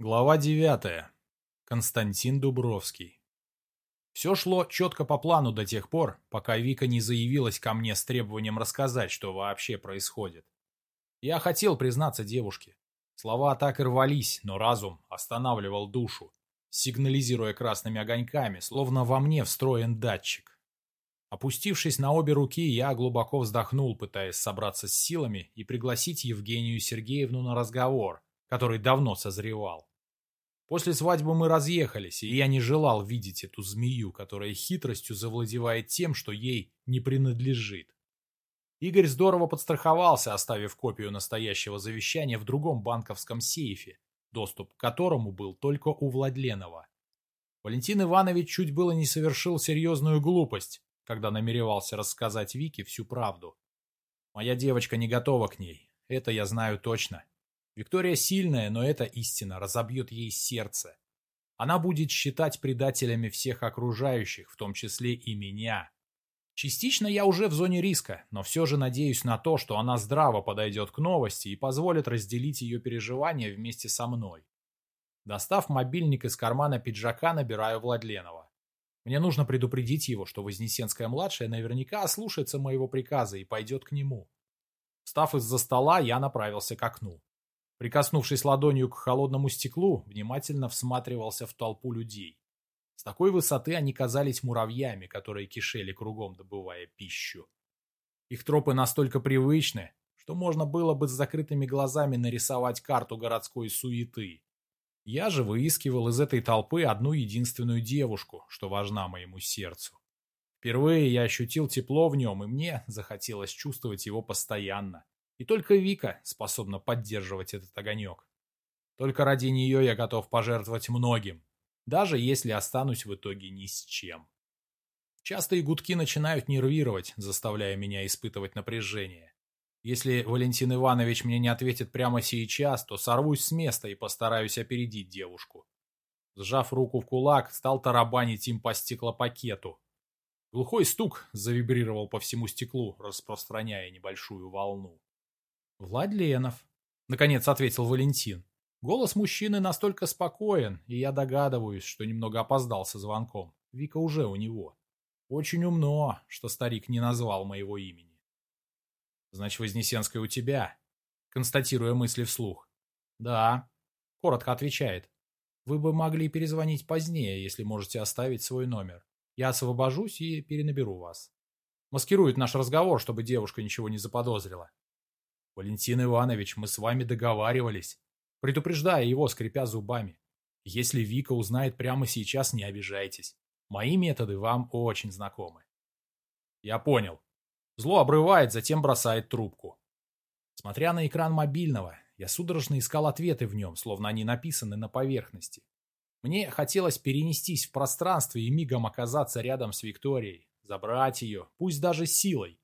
Глава 9. Константин Дубровский. Все шло четко по плану до тех пор, пока Вика не заявилась ко мне с требованием рассказать, что вообще происходит. Я хотел признаться девушке. Слова так и рвались, но разум останавливал душу, сигнализируя красными огоньками, словно во мне встроен датчик. Опустившись на обе руки, я глубоко вздохнул, пытаясь собраться с силами и пригласить Евгению Сергеевну на разговор, который давно созревал. После свадьбы мы разъехались, и я не желал видеть эту змею, которая хитростью завладевает тем, что ей не принадлежит. Игорь здорово подстраховался, оставив копию настоящего завещания в другом банковском сейфе, доступ к которому был только у Владленова. Валентин Иванович чуть было не совершил серьезную глупость, когда намеревался рассказать Вике всю правду. Моя девочка не готова к ней, это я знаю точно. Виктория сильная, но эта истина разобьет ей сердце. Она будет считать предателями всех окружающих, в том числе и меня. Частично я уже в зоне риска, но все же надеюсь на то, что она здраво подойдет к новости и позволит разделить ее переживания вместе со мной. Достав мобильник из кармана пиджака, набираю Владленова. Мне нужно предупредить его, что Вознесенская-младшая наверняка ослушается моего приказа и пойдет к нему. Встав из-за стола, я направился к окну. Прикоснувшись ладонью к холодному стеклу, внимательно всматривался в толпу людей. С такой высоты они казались муравьями, которые кишели кругом, добывая пищу. Их тропы настолько привычны, что можно было бы с закрытыми глазами нарисовать карту городской суеты. Я же выискивал из этой толпы одну единственную девушку, что важна моему сердцу. Впервые я ощутил тепло в нем, и мне захотелось чувствовать его постоянно. И только Вика способна поддерживать этот огонек. Только ради нее я готов пожертвовать многим, даже если останусь в итоге ни с чем. Частые гудки начинают нервировать, заставляя меня испытывать напряжение. Если Валентин Иванович мне не ответит прямо сейчас, то сорвусь с места и постараюсь опередить девушку. Сжав руку в кулак, стал тарабанить им по стеклопакету. Глухой стук завибрировал по всему стеклу, распространяя небольшую волну. «Владленов», — наконец ответил Валентин. Голос мужчины настолько спокоен, и я догадываюсь, что немного опоздал со звонком. Вика уже у него. Очень умно, что старик не назвал моего имени. «Значит, Вознесенская у тебя?» Констатируя мысли вслух. «Да», — коротко отвечает. «Вы бы могли перезвонить позднее, если можете оставить свой номер. Я освобожусь и перенаберу вас». Маскирует наш разговор, чтобы девушка ничего не заподозрила. «Валентин Иванович, мы с вами договаривались», предупреждая его, скрипя зубами. «Если Вика узнает прямо сейчас, не обижайтесь. Мои методы вам очень знакомы». «Я понял». Зло обрывает, затем бросает трубку. Смотря на экран мобильного, я судорожно искал ответы в нем, словно они написаны на поверхности. Мне хотелось перенестись в пространство и мигом оказаться рядом с Викторией, забрать ее, пусть даже силой,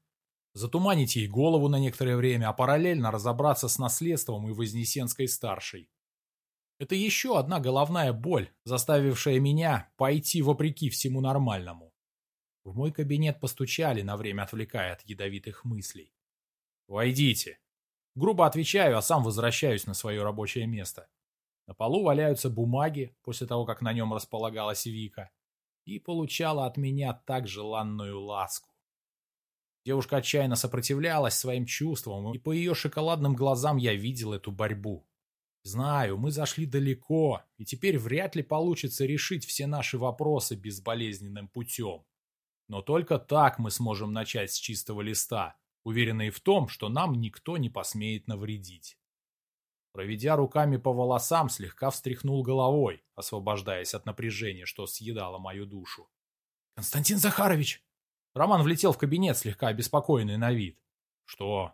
затуманить ей голову на некоторое время, а параллельно разобраться с наследством и Вознесенской-старшей. Это еще одна головная боль, заставившая меня пойти вопреки всему нормальному. В мой кабинет постучали, на время отвлекая от ядовитых мыслей. «Войдите!» Грубо отвечаю, а сам возвращаюсь на свое рабочее место. На полу валяются бумаги, после того, как на нем располагалась Вика, и получала от меня так желанную ласку. Девушка отчаянно сопротивлялась своим чувствам, и по ее шоколадным глазам я видел эту борьбу. Знаю, мы зашли далеко, и теперь вряд ли получится решить все наши вопросы безболезненным путем. Но только так мы сможем начать с чистого листа, уверенные в том, что нам никто не посмеет навредить. Проведя руками по волосам, слегка встряхнул головой, освобождаясь от напряжения, что съедало мою душу. «Константин Захарович!» Роман влетел в кабинет, слегка обеспокоенный на вид. «Что?»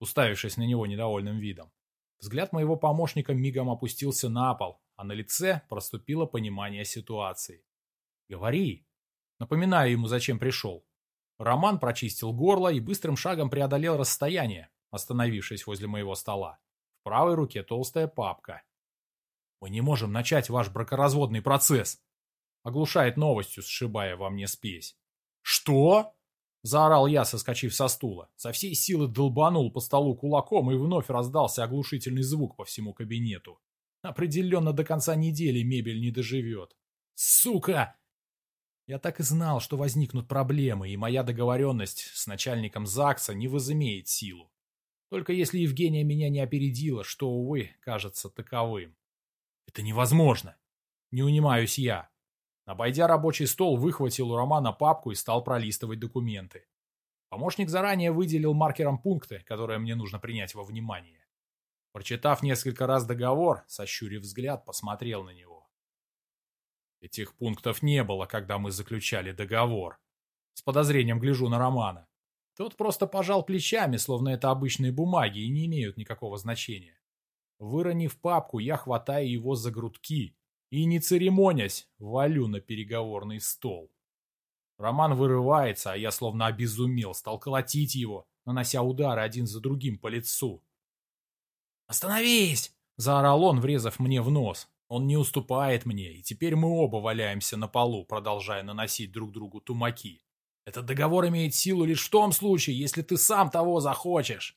Уставившись на него недовольным видом. Взгляд моего помощника мигом опустился на пол, а на лице проступило понимание ситуации. «Говори!» Напоминаю ему, зачем пришел. Роман прочистил горло и быстрым шагом преодолел расстояние, остановившись возле моего стола. В правой руке толстая папка. «Мы не можем начать ваш бракоразводный процесс!» Оглушает новостью, сшибая во мне спесь. «Что?» – заорал я, соскочив со стула. Со всей силы долбанул по столу кулаком, и вновь раздался оглушительный звук по всему кабинету. Определенно до конца недели мебель не доживет. Сука! Я так и знал, что возникнут проблемы, и моя договоренность с начальником ЗАГСа не возымеет силу. Только если Евгения меня не опередила, что, увы, кажется таковым. Это невозможно. Не унимаюсь я. Обойдя рабочий стол, выхватил у Романа папку и стал пролистывать документы. Помощник заранее выделил маркером пункты, которые мне нужно принять во внимание. Прочитав несколько раз договор, сощурив взгляд, посмотрел на него. Этих пунктов не было, когда мы заключали договор. С подозрением гляжу на Романа. Тот просто пожал плечами, словно это обычные бумаги и не имеют никакого значения. Выронив папку, я хватаю его за грудки и, не церемонясь, валю на переговорный стол. Роман вырывается, а я словно обезумел, стал колотить его, нанося удары один за другим по лицу. «Остановись!» – заорал он, врезав мне в нос. Он не уступает мне, и теперь мы оба валяемся на полу, продолжая наносить друг другу тумаки. Этот договор имеет силу лишь в том случае, если ты сам того захочешь.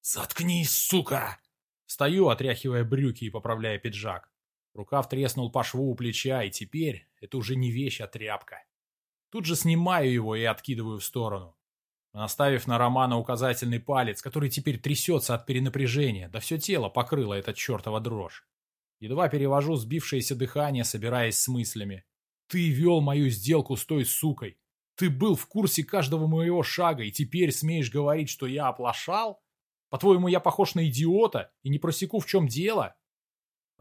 «Заткнись, сука!» Стою, отряхивая брюки и поправляя пиджак. Рукав треснул по шву у плеча, и теперь это уже не вещь, а тряпка. Тут же снимаю его и откидываю в сторону. Наставив на Романа указательный палец, который теперь трясется от перенапряжения, да все тело покрыло эта чертова дрожь. Едва перевожу сбившееся дыхание, собираясь с мыслями. Ты вел мою сделку с той сукой. Ты был в курсе каждого моего шага, и теперь смеешь говорить, что я оплошал? По-твоему, я похож на идиота и не просеку, в чем дело?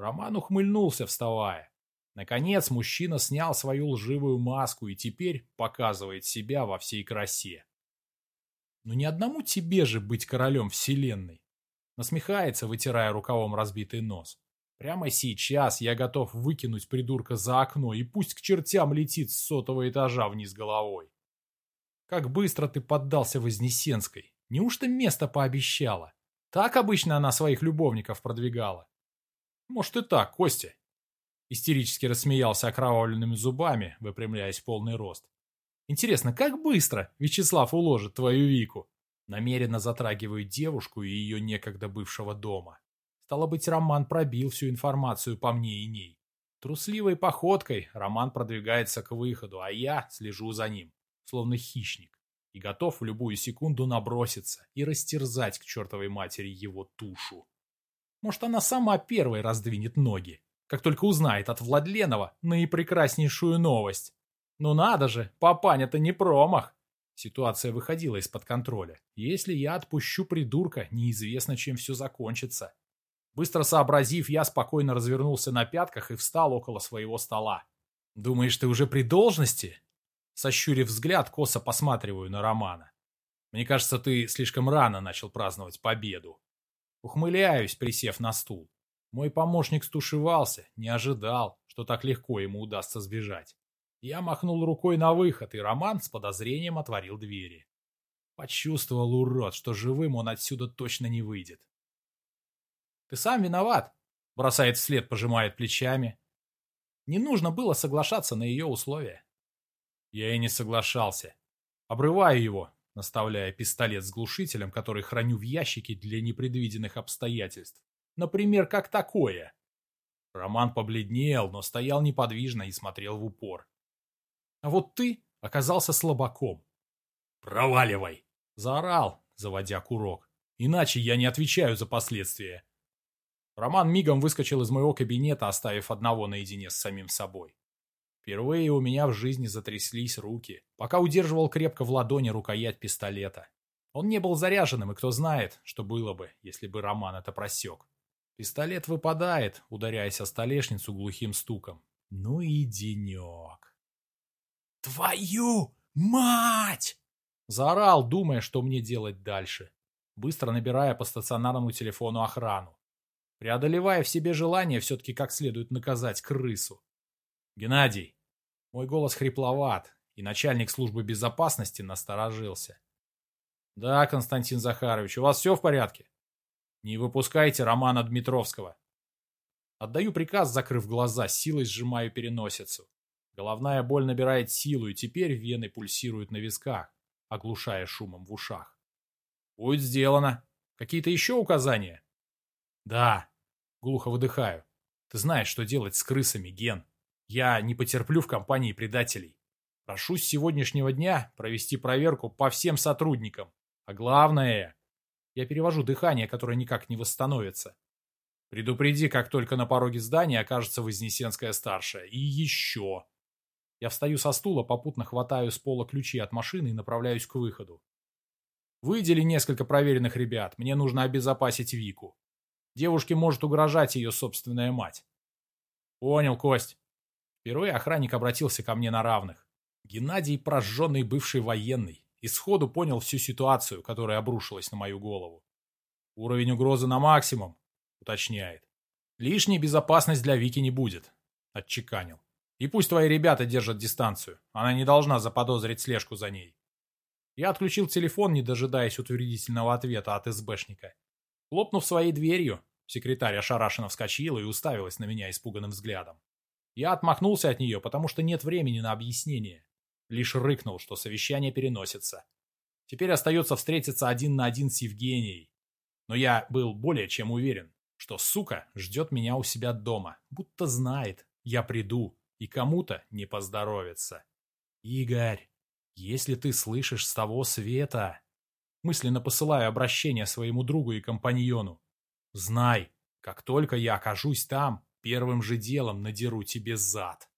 Роман ухмыльнулся, вставая. Наконец мужчина снял свою лживую маску и теперь показывает себя во всей красе. Но «Ну не одному тебе же быть королем вселенной. Насмехается, вытирая рукавом разбитый нос. Прямо сейчас я готов выкинуть придурка за окно и пусть к чертям летит с сотого этажа вниз головой. Как быстро ты поддался Вознесенской. Неужто место пообещала? Так обычно она своих любовников продвигала. Может и так, Костя. Истерически рассмеялся окровавленными зубами, выпрямляясь в полный рост. Интересно, как быстро Вячеслав уложит твою Вику? Намеренно затрагиваю девушку и ее некогда бывшего дома. Стало быть, Роман пробил всю информацию по мне и ней. Трусливой походкой Роман продвигается к выходу, а я слежу за ним, словно хищник, и готов в любую секунду наброситься и растерзать к чертовой матери его тушу. Может, она сама первой раздвинет ноги, как только узнает от Владленова наипрекраснейшую новость. Ну надо же, папаня-то не промах. Ситуация выходила из-под контроля. Если я отпущу придурка, неизвестно, чем все закончится. Быстро сообразив, я спокойно развернулся на пятках и встал около своего стола. «Думаешь, ты уже при должности?» Сощурив взгляд, косо посматриваю на Романа. «Мне кажется, ты слишком рано начал праздновать победу». Ухмыляюсь, присев на стул. Мой помощник стушевался, не ожидал, что так легко ему удастся сбежать. Я махнул рукой на выход, и Роман с подозрением отворил двери. Почувствовал урод, что живым он отсюда точно не выйдет. «Ты сам виноват», — бросает вслед, пожимает плечами. Не нужно было соглашаться на ее условия. Я и не соглашался. Обрываю его, наставляя пистолет с глушителем, который храню в ящике для непредвиденных обстоятельств. Например, как такое. Роман побледнел, но стоял неподвижно и смотрел в упор. А вот ты оказался слабаком. «Проваливай!» – заорал, заводя курок. «Иначе я не отвечаю за последствия». Роман мигом выскочил из моего кабинета, оставив одного наедине с самим собой. Впервые у меня в жизни затряслись руки, пока удерживал крепко в ладони рукоять пистолета. Он не был заряженным, и кто знает, что было бы, если бы Роман это просек. Пистолет выпадает, ударяясь о столешницу глухим стуком. Ну и денек. «Твою мать!» Заорал, думая, что мне делать дальше. Быстро набирая по стационарному телефону охрану. Преодолевая в себе желание все-таки как следует наказать крысу. «Геннадий!» Мой голос хрипловат, и начальник службы безопасности насторожился. «Да, Константин Захарович, у вас все в порядке?» «Не выпускайте Романа Дмитровского». Отдаю приказ, закрыв глаза, силой сжимаю переносицу. Головная боль набирает силу, и теперь вены пульсируют на висках, оглушая шумом в ушах. «Будет сделано. Какие-то еще указания?» «Да». Глухо выдыхаю. Ты знаешь, что делать с крысами, Ген. Я не потерплю в компании предателей. Прошу с сегодняшнего дня провести проверку по всем сотрудникам. А главное, я перевожу дыхание, которое никак не восстановится. Предупреди, как только на пороге здания окажется Вознесенская старшая. И еще. Я встаю со стула, попутно хватаю с пола ключи от машины и направляюсь к выходу. Выдели несколько проверенных ребят. Мне нужно обезопасить Вику. Девушке может угрожать ее собственная мать. Понял, Кость. Впервые охранник обратился ко мне на равных. Геннадий прожженный бывший военный и сходу понял всю ситуацию, которая обрушилась на мою голову. Уровень угрозы на максимум, уточняет. Лишней безопасность для Вики не будет, отчеканил. И пусть твои ребята держат дистанцию, она не должна заподозрить слежку за ней. Я отключил телефон, не дожидаясь утвердительного ответа от СБшника. Хлопнув своей дверью, секретарь ошарашенно вскочила и уставилась на меня испуганным взглядом. Я отмахнулся от нее, потому что нет времени на объяснение. Лишь рыкнул, что совещание переносится. Теперь остается встретиться один на один с Евгенией. Но я был более чем уверен, что сука ждет меня у себя дома, будто знает, я приду, и кому-то не поздоровится. Игорь, если ты слышишь с того света, мысленно посылаю обращение своему другу и компаньону, знай, как только я окажусь там, первым же делом надеру тебе зад.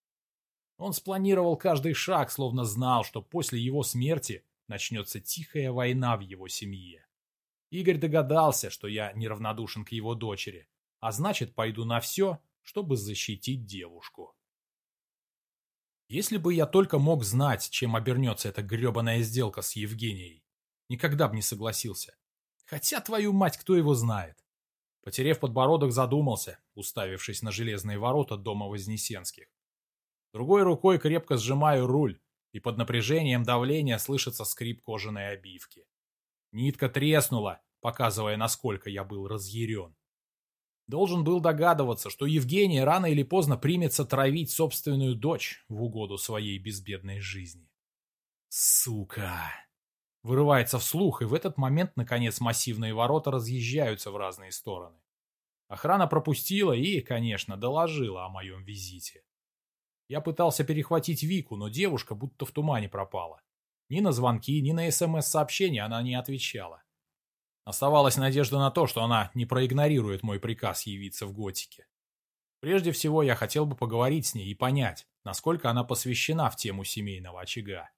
Он спланировал каждый шаг, словно знал, что после его смерти начнется тихая война в его семье. Игорь догадался, что я неравнодушен к его дочери, а значит, пойду на все, чтобы защитить девушку. Если бы я только мог знать, чем обернется эта гребаная сделка с Евгенией, никогда бы не согласился. Хотя, твою мать, кто его знает? Потерев подбородок, задумался, уставившись на железные ворота дома Вознесенских. Другой рукой крепко сжимаю руль, и под напряжением давления слышится скрип кожаной обивки. Нитка треснула, показывая, насколько я был разъярен. Должен был догадываться, что Евгения рано или поздно примется травить собственную дочь в угоду своей безбедной жизни. Сука! Вырывается вслух, и в этот момент, наконец, массивные ворота разъезжаются в разные стороны. Охрана пропустила и, конечно, доложила о моем визите. Я пытался перехватить Вику, но девушка будто в тумане пропала. Ни на звонки, ни на СМС-сообщения она не отвечала. Оставалась надежда на то, что она не проигнорирует мой приказ явиться в готике. Прежде всего, я хотел бы поговорить с ней и понять, насколько она посвящена в тему семейного очага.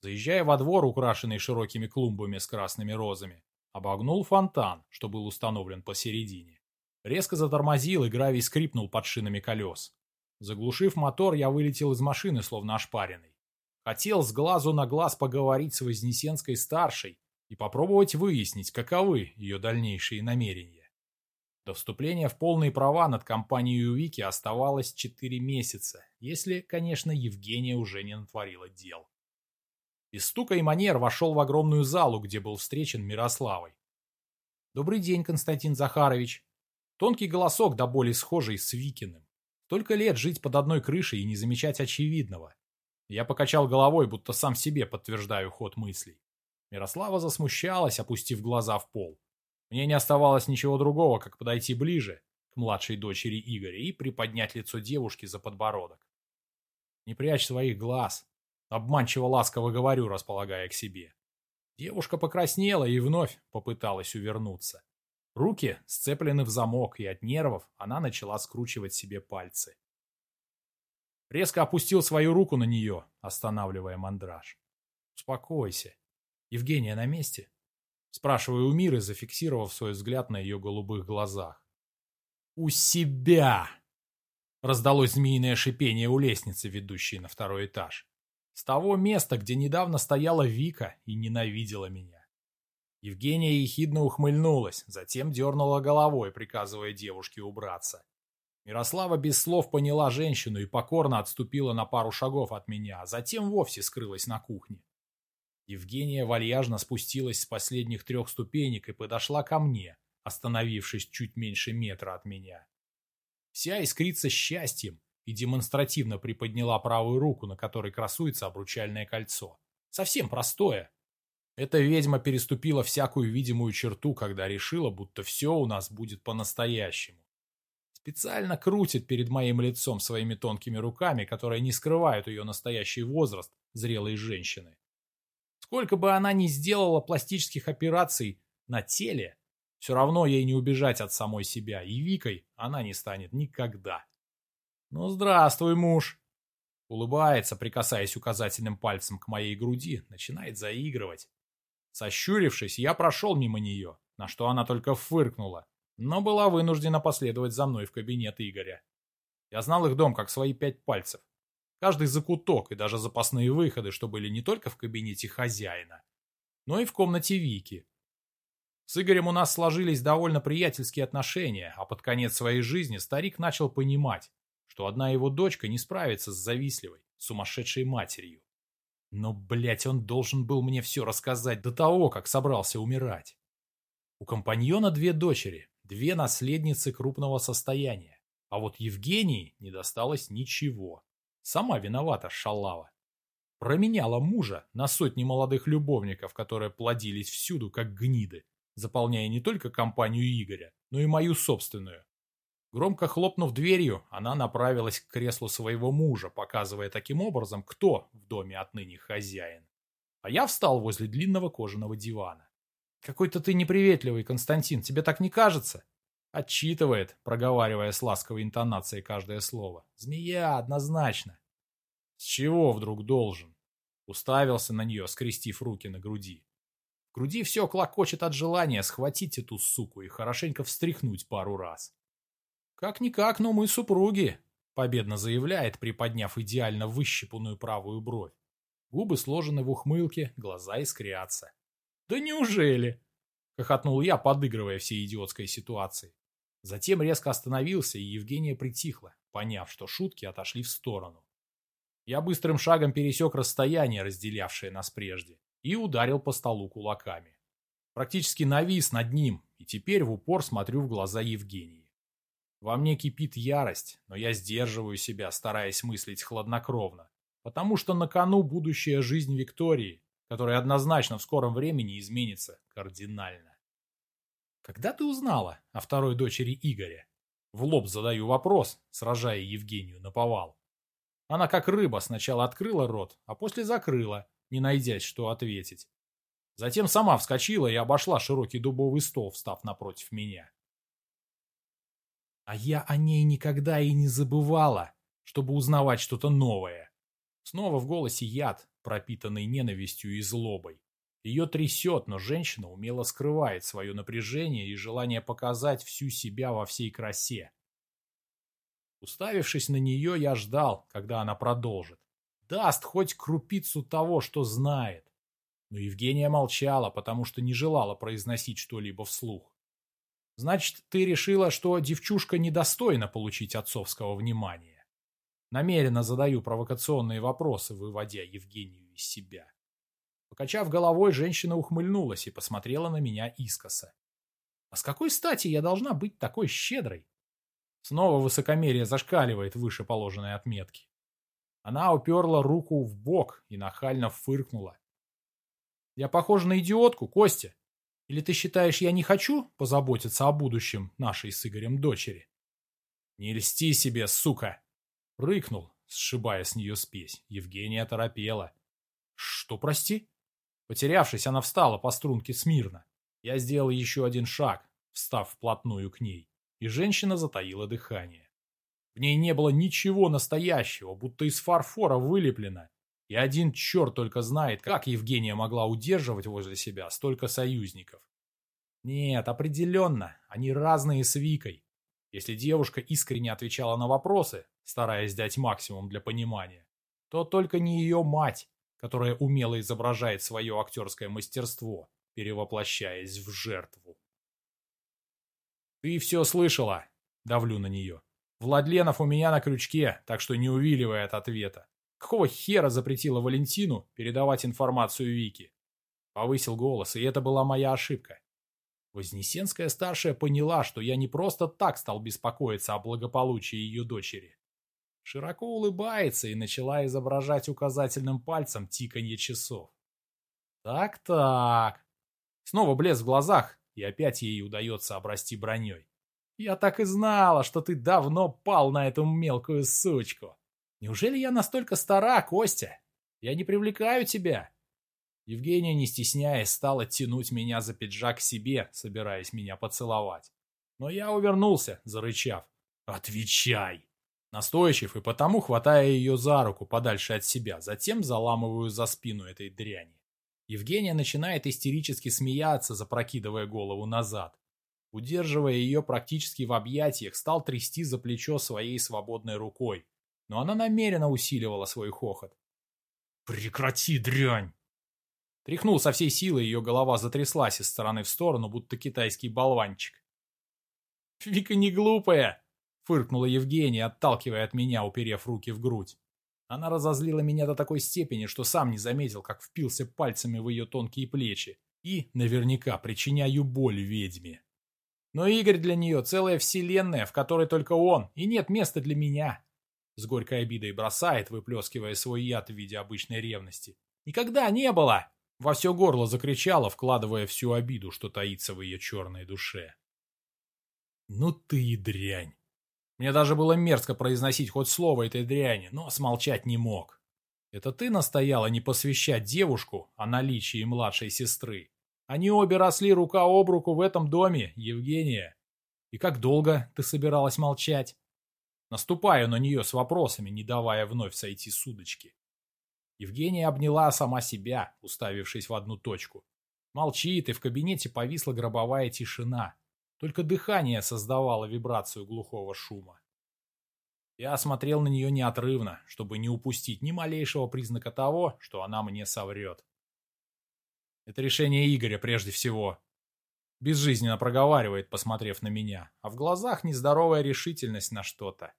Заезжая во двор, украшенный широкими клумбами с красными розами, обогнул фонтан, что был установлен посередине. Резко затормозил, и гравий скрипнул под шинами колес. Заглушив мотор, я вылетел из машины, словно ошпаренный. Хотел с глазу на глаз поговорить с Вознесенской-старшей и попробовать выяснить, каковы ее дальнейшие намерения. До вступления в полные права над компанией Вики оставалось 4 месяца, если, конечно, Евгения уже не натворила дел. Из стука и манер вошел в огромную залу, где был встречен Мирославой. «Добрый день, Константин Захарович!» Тонкий голосок до боли схожий с Викиным. Только лет жить под одной крышей и не замечать очевидного. Я покачал головой, будто сам себе подтверждаю ход мыслей. Мирослава засмущалась, опустив глаза в пол. Мне не оставалось ничего другого, как подойти ближе к младшей дочери Игоря и приподнять лицо девушки за подбородок. «Не прячь своих глаз», — обманчиво ласково говорю, располагая к себе. Девушка покраснела и вновь попыталась увернуться. Руки сцеплены в замок, и от нервов она начала скручивать себе пальцы. Резко опустил свою руку на нее, останавливая мандраж. «Успокойся. Евгения на месте?» Спрашиваю у Миры, зафиксировав свой взгляд на ее голубых глазах. «У себя!» Раздалось змеиное шипение у лестницы, ведущей на второй этаж. С того места, где недавно стояла Вика и ненавидела меня. Евгения ехидно ухмыльнулась, затем дернула головой, приказывая девушке убраться. Мирослава без слов поняла женщину и покорно отступила на пару шагов от меня, а затем вовсе скрылась на кухне. Евгения вальяжно спустилась с последних трех ступенек и подошла ко мне, остановившись чуть меньше метра от меня. Вся искрится счастьем и демонстративно приподняла правую руку, на которой красуется обручальное кольцо. Совсем простое, эта ведьма переступила всякую видимую черту, когда решила, будто все у нас будет по-настоящему. Специально крутит перед моим лицом своими тонкими руками, которые не скрывают ее настоящий возраст зрелой женщины. Сколько бы она ни сделала пластических операций на теле, все равно ей не убежать от самой себя, и Викой она не станет никогда. «Ну, здравствуй, муж!» Улыбается, прикасаясь указательным пальцем к моей груди, начинает заигрывать. Сощурившись, я прошел мимо нее, на что она только фыркнула, но была вынуждена последовать за мной в кабинет Игоря. Я знал их дом как свои пять пальцев. Каждый закуток и даже запасные выходы, что были не только в кабинете хозяина, но и в комнате Вики. С Игорем у нас сложились довольно приятельские отношения, а под конец своей жизни старик начал понимать, что одна его дочка не справится с завистливой, сумасшедшей матерью. Но, блядь, он должен был мне все рассказать до того, как собрался умирать. У компаньона две дочери, две наследницы крупного состояния, а вот Евгении не досталось ничего. Сама виновата, шалава. Променяла мужа на сотни молодых любовников, которые плодились всюду, как гниды, заполняя не только компанию Игоря, но и мою собственную. Громко хлопнув дверью, она направилась к креслу своего мужа, показывая таким образом, кто в доме отныне хозяин. А я встал возле длинного кожаного дивана. «Какой-то ты неприветливый, Константин, тебе так не кажется?» Отчитывает, проговаривая с ласковой интонацией каждое слово. «Змея, однозначно!» «С чего вдруг должен?» Уставился на нее, скрестив руки на груди. В груди все клокочет от желания схватить эту суку и хорошенько встряхнуть пару раз. «Как-никак, но мы супруги», — победно заявляет, приподняв идеально выщипанную правую бровь. Губы сложены в ухмылке, глаза искрятся. «Да неужели?» — хохотнул я, подыгрывая всей идиотской ситуации. Затем резко остановился, и Евгения притихла, поняв, что шутки отошли в сторону. Я быстрым шагом пересек расстояние, разделявшее нас прежде, и ударил по столу кулаками. Практически навис над ним, и теперь в упор смотрю в глаза Евгении. Во мне кипит ярость, но я сдерживаю себя, стараясь мыслить хладнокровно, потому что на кону будущая жизнь Виктории, которая однозначно в скором времени изменится кардинально. Когда ты узнала о второй дочери Игоря? В лоб задаю вопрос, сражая Евгению на повал. Она как рыба сначала открыла рот, а после закрыла, не найдясь, что ответить. Затем сама вскочила и обошла широкий дубовый стол, встав напротив меня. А я о ней никогда и не забывала, чтобы узнавать что-то новое. Снова в голосе яд, пропитанный ненавистью и злобой. Ее трясет, но женщина умело скрывает свое напряжение и желание показать всю себя во всей красе. Уставившись на нее, я ждал, когда она продолжит. Даст хоть крупицу того, что знает. Но Евгения молчала, потому что не желала произносить что-либо вслух. Значит, ты решила, что девчушка недостойна получить отцовского внимания. Намеренно задаю провокационные вопросы, выводя Евгению из себя. Покачав головой, женщина ухмыльнулась и посмотрела на меня искоса. А с какой стати я должна быть такой щедрой? Снова высокомерие зашкаливает выше положенной отметки. Она уперла руку в бок и нахально фыркнула. Я похожа на идиотку, Костя. Или ты считаешь, я не хочу позаботиться о будущем нашей с Игорем дочери? Не льсти себе, сука! Рыкнул, сшибая с нее спесь. Евгения торопела. Что, прости? Потерявшись, она встала по струнке смирно. Я сделал еще один шаг, встав вплотную к ней, и женщина затаила дыхание. В ней не было ничего настоящего, будто из фарфора вылеплено, и один черт только знает, как Евгения могла удерживать возле себя столько союзников. Нет, определенно, они разные с Викой. Если девушка искренне отвечала на вопросы, стараясь дать максимум для понимания, то только не ее мать, которая умело изображает свое актерское мастерство, перевоплощаясь в жертву. «Ты все слышала?» — давлю на нее. «Владленов у меня на крючке, так что не увиливай от ответа. Какого хера запретила Валентину передавать информацию Вике? Повысил голос, и это была моя ошибка. Вознесенская старшая поняла, что я не просто так стал беспокоиться о благополучии ее дочери. Широко улыбается и начала изображать указательным пальцем тиканье часов. Так-так. Снова блеск в глазах, и опять ей удается обрасти броней. Я так и знала, что ты давно пал на эту мелкую сучку. Неужели я настолько стара, Костя? Я не привлекаю тебя. Евгения, не стесняясь, стала тянуть меня за пиджак к себе, собираясь меня поцеловать. Но я увернулся, зарычав. «Отвечай!» Настойчив и потому хватая ее за руку подальше от себя, затем заламываю за спину этой дряни. Евгения начинает истерически смеяться, запрокидывая голову назад. Удерживая ее практически в объятиях, стал трясти за плечо своей свободной рукой, но она намеренно усиливала свой хохот. «Прекрати, дрянь!» Тряхнул со всей силы, ее голова затряслась из стороны в сторону, будто китайский болванчик. «Вика не глупая!» — фыркнула Евгения, отталкивая от меня, уперев руки в грудь. Она разозлила меня до такой степени, что сам не заметил, как впился пальцами в ее тонкие плечи и, наверняка, причиняю боль ведьме. Но Игорь для нее целая вселенная, в которой только он, и нет места для меня. С горькой обидой бросает, выплескивая свой яд в виде обычной ревности. Никогда не было! Во все горло закричала, вкладывая всю обиду, что таится в ее черной душе. Ну ты и дрянь. Мне даже было мерзко произносить хоть слово этой дряни, но смолчать не мог. Это ты настояла не посвящать девушку о наличии младшей сестры. Они обе росли рука об руку в этом доме, Евгения. И как долго ты собиралась молчать? Наступаю на нее с вопросами, не давая вновь сойти с удочки. Евгения обняла сама себя, уставившись в одну точку. Молчит, и в кабинете повисла гробовая тишина. Только дыхание создавало вибрацию глухого шума. Я смотрел на нее неотрывно, чтобы не упустить ни малейшего признака того, что она мне соврет. Это решение Игоря прежде всего. Безжизненно проговаривает, посмотрев на меня, а в глазах нездоровая решительность на что-то.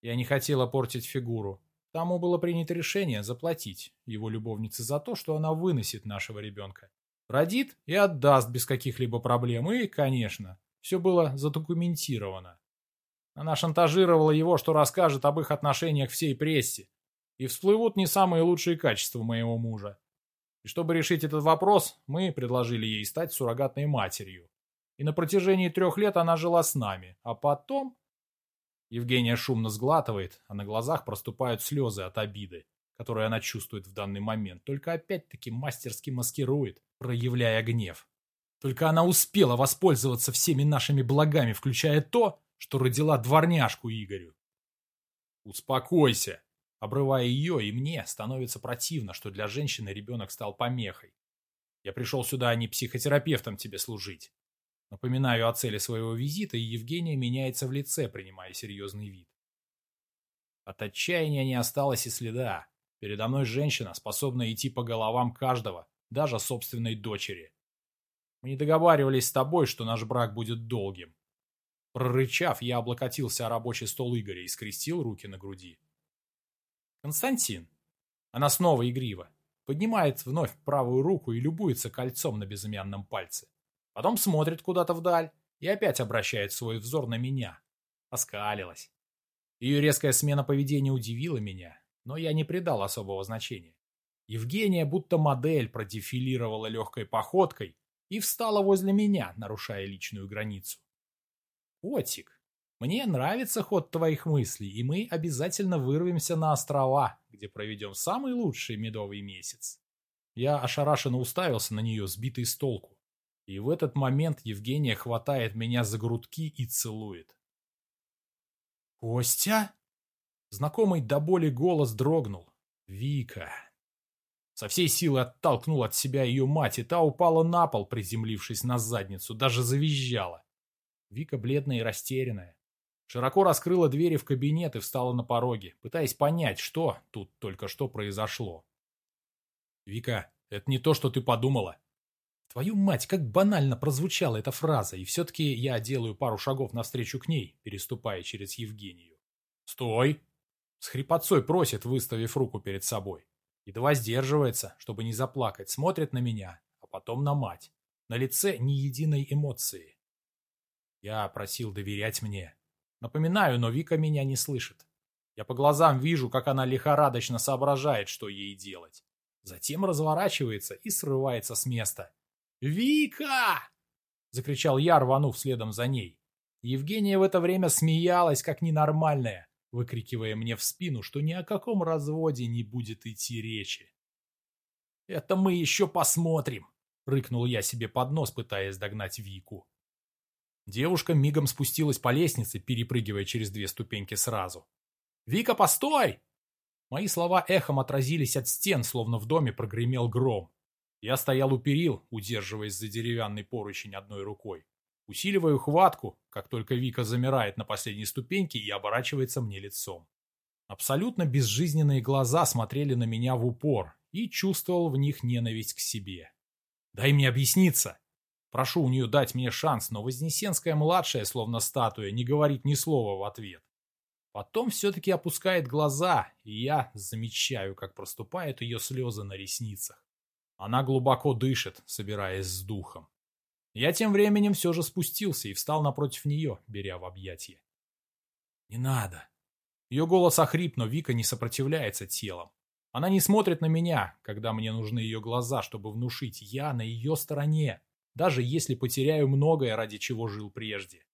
Я не хотела портить фигуру, Тому было принято решение заплатить его любовнице за то, что она выносит нашего ребенка. Родит и отдаст без каких-либо проблем, и, конечно, все было задокументировано. Она шантажировала его, что расскажет об их отношениях всей прессе, и всплывут не самые лучшие качества моего мужа. И чтобы решить этот вопрос, мы предложили ей стать суррогатной матерью. И на протяжении трех лет она жила с нами, а потом Евгения шумно сглатывает, а на глазах проступают слезы от обиды, которые она чувствует в данный момент, только опять-таки мастерски маскирует, проявляя гнев. Только она успела воспользоваться всеми нашими благами, включая то, что родила дворняжку Игорю. «Успокойся!» Обрывая ее, и мне становится противно, что для женщины ребенок стал помехой. Я пришел сюда не психотерапевтом тебе служить, Напоминаю о цели своего визита, и Евгения меняется в лице, принимая серьезный вид. От отчаяния не осталось и следа. Передо мной женщина, способная идти по головам каждого, даже собственной дочери. Мы не договаривались с тобой, что наш брак будет долгим. Прорычав, я облокотился о рабочий стол Игоря и скрестил руки на груди. Константин. Она снова игрива. Поднимает вновь правую руку и любуется кольцом на безымянном пальце. Потом смотрит куда-то вдаль и опять обращает свой взор на меня. Оскалилась. Ее резкая смена поведения удивила меня, но я не придал особого значения. Евгения будто модель продефилировала легкой походкой и встала возле меня, нарушая личную границу. «Котик, мне нравится ход твоих мыслей, и мы обязательно вырвемся на острова, где проведем самый лучший медовый месяц». Я ошарашенно уставился на нее, сбитый с толку. И в этот момент Евгения хватает меня за грудки и целует. «Костя?» Знакомый до боли голос дрогнул. «Вика!» Со всей силы оттолкнул от себя ее мать, и та упала на пол, приземлившись на задницу, даже завизжала. Вика бледная и растерянная. Широко раскрыла двери в кабинет и встала на пороге, пытаясь понять, что тут только что произошло. «Вика, это не то, что ты подумала. Твою мать, как банально прозвучала эта фраза, и все-таки я делаю пару шагов навстречу к ней, переступая через Евгению. «Стой!» С хрипотцой просит, выставив руку перед собой. Едва сдерживается, чтобы не заплакать, смотрит на меня, а потом на мать. На лице ни единой эмоции. Я просил доверять мне. Напоминаю, но Вика меня не слышит. Я по глазам вижу, как она лихорадочно соображает, что ей делать. Затем разворачивается и срывается с места. «Вика!» — закричал я, рванув следом за ней. Евгения в это время смеялась, как ненормальная, выкрикивая мне в спину, что ни о каком разводе не будет идти речи. «Это мы еще посмотрим!» — рыкнул я себе под нос, пытаясь догнать Вику. Девушка мигом спустилась по лестнице, перепрыгивая через две ступеньки сразу. «Вика, постой!» Мои слова эхом отразились от стен, словно в доме прогремел гром. Я стоял у перил, удерживаясь за деревянный поручень одной рукой. Усиливаю хватку, как только Вика замирает на последней ступеньке и оборачивается мне лицом. Абсолютно безжизненные глаза смотрели на меня в упор, и чувствовал в них ненависть к себе. «Дай мне объясниться!» Прошу у нее дать мне шанс, но Вознесенская младшая, словно статуя, не говорит ни слова в ответ. Потом все-таки опускает глаза, и я замечаю, как проступают ее слезы на ресницах. Она глубоко дышит, собираясь с духом. Я тем временем все же спустился и встал напротив нее, беря в объятия. «Не надо». Ее голос охрип, но Вика не сопротивляется телом. Она не смотрит на меня, когда мне нужны ее глаза, чтобы внушить, я на ее стороне, даже если потеряю многое, ради чего жил прежде.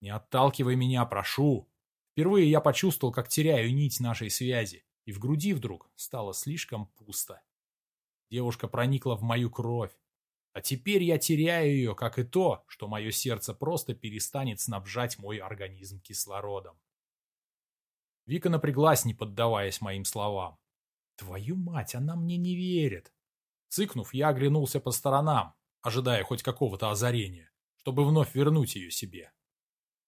Не отталкивай меня, прошу. Впервые я почувствовал, как теряю нить нашей связи, и в груди вдруг стало слишком пусто. Девушка проникла в мою кровь, а теперь я теряю ее, как и то, что мое сердце просто перестанет снабжать мой организм кислородом. Вика напряглась, не поддаваясь моим словам. Твою мать, она мне не верит. Цыкнув, я оглянулся по сторонам, ожидая хоть какого-то озарения, чтобы вновь вернуть ее себе.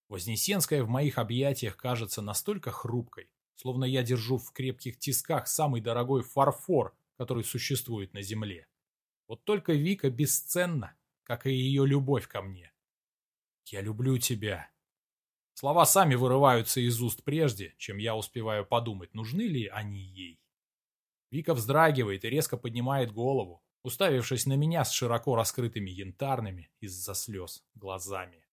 Вознесенская в моих объятиях кажется настолько хрупкой, словно я держу в крепких тисках самый дорогой фарфор, который существует на земле. Вот только Вика бесценна, как и ее любовь ко мне. «Я люблю тебя», Слова сами вырываются из уст прежде, чем я успеваю подумать, нужны ли они ей. Вика вздрагивает и резко поднимает голову, уставившись на меня с широко раскрытыми янтарными из-за слез глазами.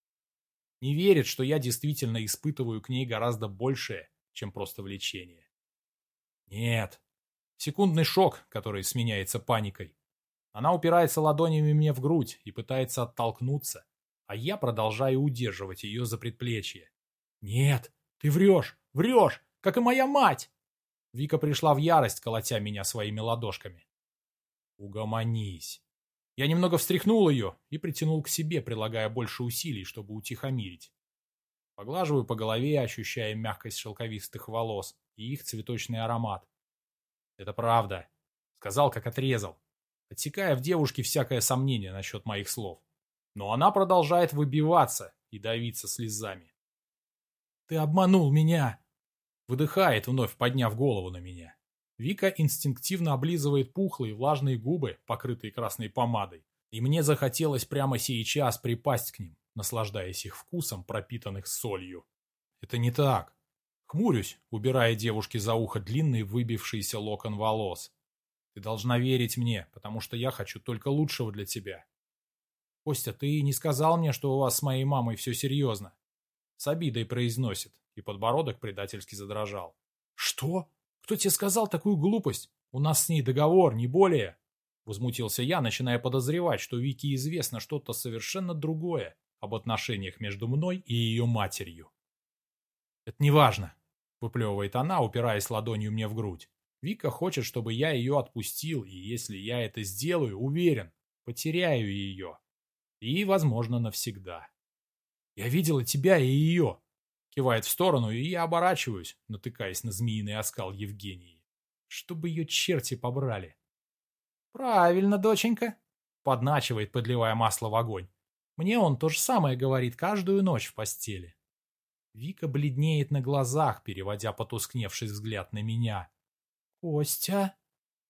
Не верит, что я действительно испытываю к ней гораздо большее, чем просто влечение. Нет. Секундный шок, который сменяется паникой. Она упирается ладонями мне в грудь и пытается оттолкнуться, а я продолжаю удерживать ее за предплечье. «Нет, ты врешь, врешь, как и моя мать!» Вика пришла в ярость, колотя меня своими ладошками. «Угомонись!» Я немного встряхнул ее и притянул к себе, прилагая больше усилий, чтобы утихомирить. Поглаживаю по голове, ощущая мягкость шелковистых волос и их цветочный аромат. «Это правда», — сказал, как отрезал, отсекая в девушке всякое сомнение насчет моих слов. Но она продолжает выбиваться и давиться слезами. «Ты обманул меня!» Выдыхает, вновь подняв голову на меня. Вика инстинктивно облизывает пухлые влажные губы, покрытые красной помадой. И мне захотелось прямо сейчас припасть к ним, наслаждаясь их вкусом, пропитанных солью. Это не так. Хмурюсь, убирая девушке за ухо длинный выбившийся локон волос. Ты должна верить мне, потому что я хочу только лучшего для тебя. Костя, ты не сказал мне, что у вас с моей мамой все серьезно. С обидой произносит, и подбородок предательски задрожал. «Что? Кто тебе сказал такую глупость? У нас с ней договор, не более!» Возмутился я, начиная подозревать, что Вике известно что-то совершенно другое об отношениях между мной и ее матерью. «Это не важно», — выплевывает она, упираясь ладонью мне в грудь. Вика хочет, чтобы я ее отпустил, и если я это сделаю, уверен, потеряю ее. И, возможно, навсегда. Я видела тебя и ее. Кивает в сторону, и я оборачиваюсь, натыкаясь на змеиный оскал Евгении. Чтобы ее черти побрали. Правильно, доченька. Подначивает, подливая масло в огонь. Мне он то же самое говорит каждую ночь в постели. Вика бледнеет на глазах, переводя потускневший взгляд на меня. «Костя?»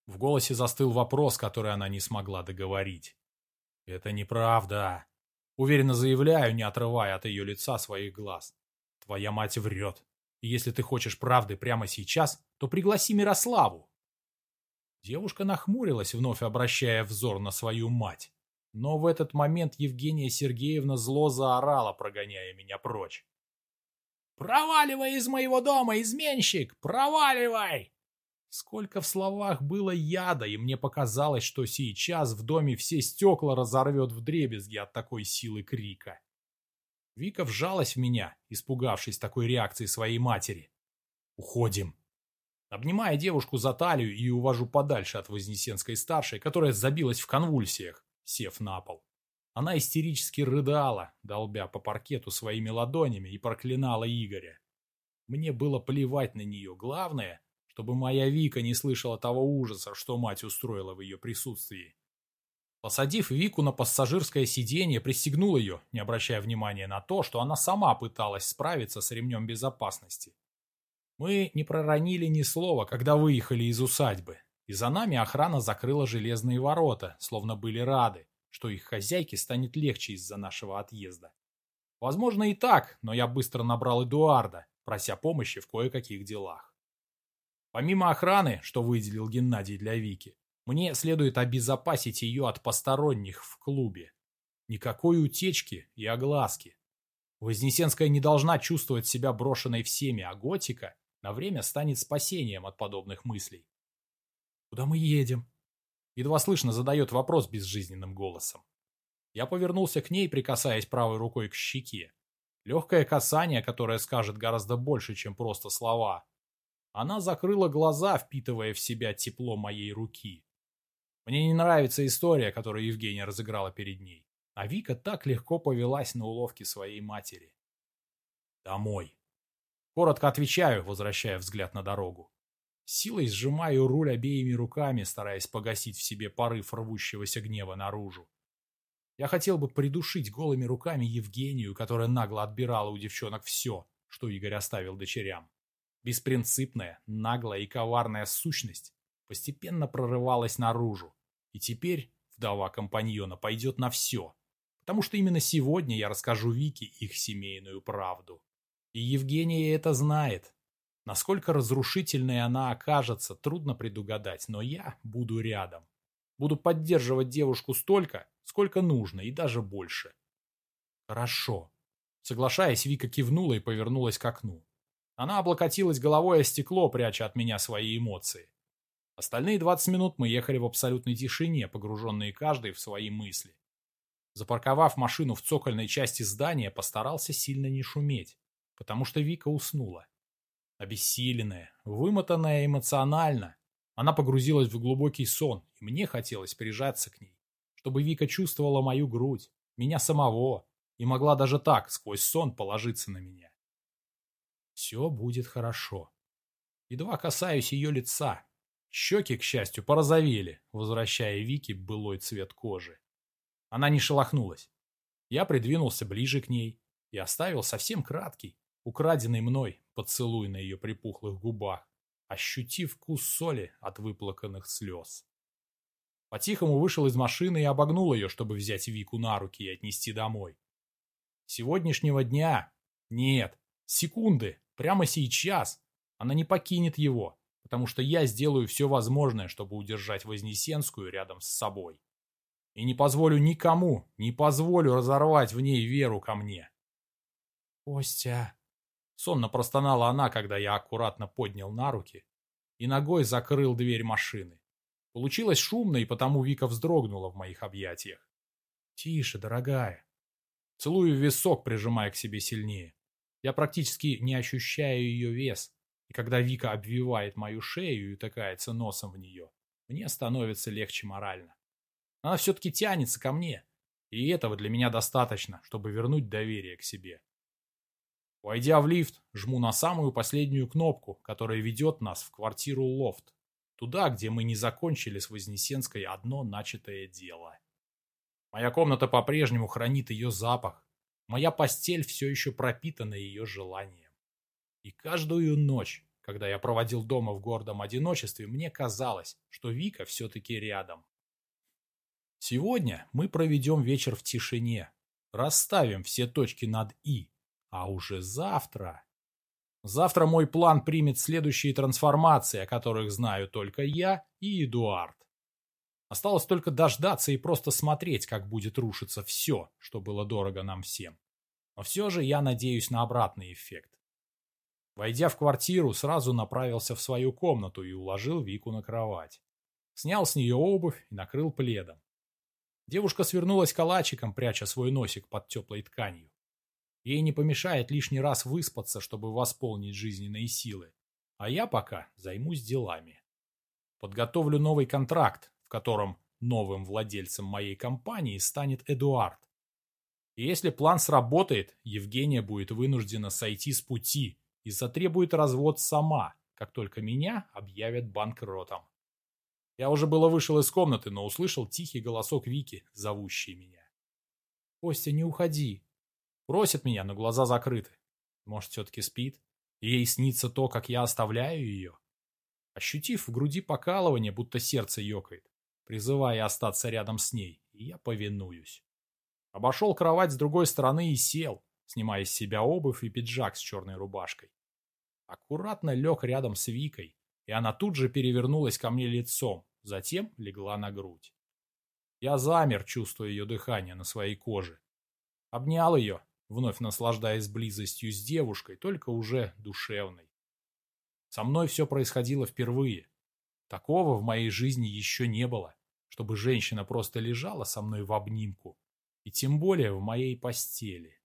В голосе застыл вопрос, который она не смогла договорить. «Это неправда», Уверенно заявляю, не отрывая от ее лица своих глаз. Твоя мать врет. И если ты хочешь правды прямо сейчас, то пригласи Мирославу. Девушка нахмурилась, вновь обращая взор на свою мать. Но в этот момент Евгения Сергеевна зло заорала, прогоняя меня прочь. «Проваливай из моего дома, изменщик! Проваливай!» Сколько в словах было яда, и мне показалось, что сейчас в доме все стекла разорвет в дребезги от такой силы крика. Вика вжалась в меня, испугавшись такой реакции своей матери. «Уходим!» Обнимая девушку за талию и увожу подальше от Вознесенской-старшей, которая забилась в конвульсиях, сев на пол. Она истерически рыдала, долбя по паркету своими ладонями и проклинала Игоря. Мне было плевать на нее. Главное, чтобы моя Вика не слышала того ужаса, что мать устроила в ее присутствии. Посадив Вику на пассажирское сиденье, пристегнул ее, не обращая внимания на то, что она сама пыталась справиться с ремнем безопасности. Мы не проронили ни слова, когда выехали из усадьбы, и за нами охрана закрыла железные ворота, словно были рады, что их хозяйке станет легче из-за нашего отъезда. Возможно и так, но я быстро набрал Эдуарда, прося помощи в кое-каких делах. Помимо охраны, что выделил Геннадий для Вики, мне следует обезопасить ее от посторонних в клубе. Никакой утечки и огласки. Вознесенская не должна чувствовать себя брошенной всеми, а готика на время станет спасением от подобных мыслей. «Куда мы едем?» Едва слышно задает вопрос безжизненным голосом. Я повернулся к ней, прикасаясь правой рукой к щеке. Легкое касание, которое скажет гораздо больше, чем просто слова. Она закрыла глаза, впитывая в себя тепло моей руки. Мне не нравится история, которую Евгения разыграла перед ней. А Вика так легко повелась на уловки своей матери. Домой. Коротко отвечаю, возвращая взгляд на дорогу. Силой сжимаю руль обеими руками, стараясь погасить в себе порыв рвущегося гнева наружу. Я хотел бы придушить голыми руками Евгению, которая нагло отбирала у девчонок все, что Игорь оставил дочерям. Беспринципная, наглая и коварная сущность постепенно прорывалась наружу. И теперь вдова компаньона пойдет на все, потому что именно сегодня я расскажу Вике их семейную правду. И Евгения это знает. Насколько разрушительной она окажется, трудно предугадать, но я буду рядом. Буду поддерживать девушку столько, сколько нужно, и даже больше. Хорошо. Соглашаясь, Вика кивнула и повернулась к окну. Она облокотилась головой о стекло, пряча от меня свои эмоции. Остальные 20 минут мы ехали в абсолютной тишине, погруженные каждый в свои мысли. Запарковав машину в цокольной части здания, постарался сильно не шуметь потому что Вика уснула. Обессиленная, вымотанная эмоционально, она погрузилась в глубокий сон, и мне хотелось прижаться к ней, чтобы Вика чувствовала мою грудь, меня самого, и могла даже так, сквозь сон, положиться на меня. Все будет хорошо. Едва касаюсь ее лица. Щеки, к счастью, порозовели, возвращая Вике былой цвет кожи. Она не шелохнулась. Я придвинулся ближе к ней и оставил совсем краткий, украденный мной поцелуй на ее припухлых губах, ощутив вкус соли от выплаканных слез. По-тихому вышел из машины и обогнул ее, чтобы взять Вику на руки и отнести домой. Сегодняшнего дня? Нет, секунды, прямо сейчас. Она не покинет его, потому что я сделаю все возможное, чтобы удержать Вознесенскую рядом с собой. И не позволю никому, не позволю разорвать в ней веру ко мне. «Костя!» Сонно простонала она, когда я аккуратно поднял на руки и ногой закрыл дверь машины. Получилось шумно, и потому Вика вздрогнула в моих объятиях. «Тише, дорогая». Целую висок, прижимая к себе сильнее. Я практически не ощущаю ее вес, и когда Вика обвивает мою шею и утыкается носом в нее, мне становится легче морально. Она все-таки тянется ко мне, и этого для меня достаточно, чтобы вернуть доверие к себе. Войдя в лифт, жму на самую последнюю кнопку, которая ведет нас в квартиру лофт. Туда, где мы не закончили с Вознесенской одно начатое дело. Моя комната по-прежнему хранит ее запах. Моя постель все еще пропитана ее желанием. И каждую ночь, когда я проводил дома в гордом одиночестве, мне казалось, что Вика все-таки рядом. Сегодня мы проведем вечер в тишине, расставим все точки над «и», а уже завтра... Завтра мой план примет следующие трансформации, о которых знаю только я и Эдуард. Осталось только дождаться и просто смотреть, как будет рушиться все, что было дорого нам всем. Но все же я надеюсь на обратный эффект. Войдя в квартиру, сразу направился в свою комнату и уложил Вику на кровать. Снял с нее обувь и накрыл пледом. Девушка свернулась калачиком, пряча свой носик под теплой тканью. Ей не помешает лишний раз выспаться, чтобы восполнить жизненные силы. А я пока займусь делами. Подготовлю новый контракт, в котором новым владельцем моей компании станет Эдуард. И если план сработает, Евгения будет вынуждена сойти с пути и затребует развод сама, как только меня объявят банкротом. Я уже было вышел из комнаты, но услышал тихий голосок Вики, зовущий меня. «Костя, не уходи!» Просит меня, но глаза закрыты. Может, все-таки спит? Ей снится то, как я оставляю ее? Ощутив в груди покалывание, будто сердце ёкает, призывая остаться рядом с ней, я повинуюсь. Обошел кровать с другой стороны и сел, снимая с себя обувь и пиджак с черной рубашкой. Аккуратно лег рядом с Викой, и она тут же перевернулась ко мне лицом, затем легла на грудь. Я замер, чувствуя ее дыхание на своей коже. Обнял ее, вновь наслаждаясь близостью с девушкой, только уже душевной. Со мной все происходило впервые. Такого в моей жизни еще не было, чтобы женщина просто лежала со мной в обнимку, и тем более в моей постели.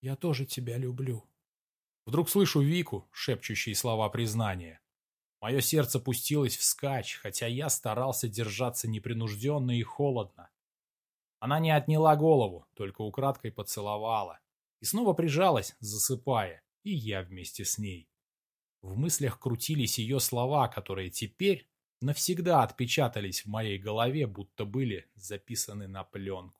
«Я тоже тебя люблю». Вдруг слышу Вику, шепчущие слова признания. Мое сердце пустилось вскачь, хотя я старался держаться непринужденно и холодно. Она не отняла голову, только украдкой поцеловала. И снова прижалась, засыпая, и я вместе с ней. В мыслях крутились ее слова, которые теперь навсегда отпечатались в моей голове, будто были записаны на пленку.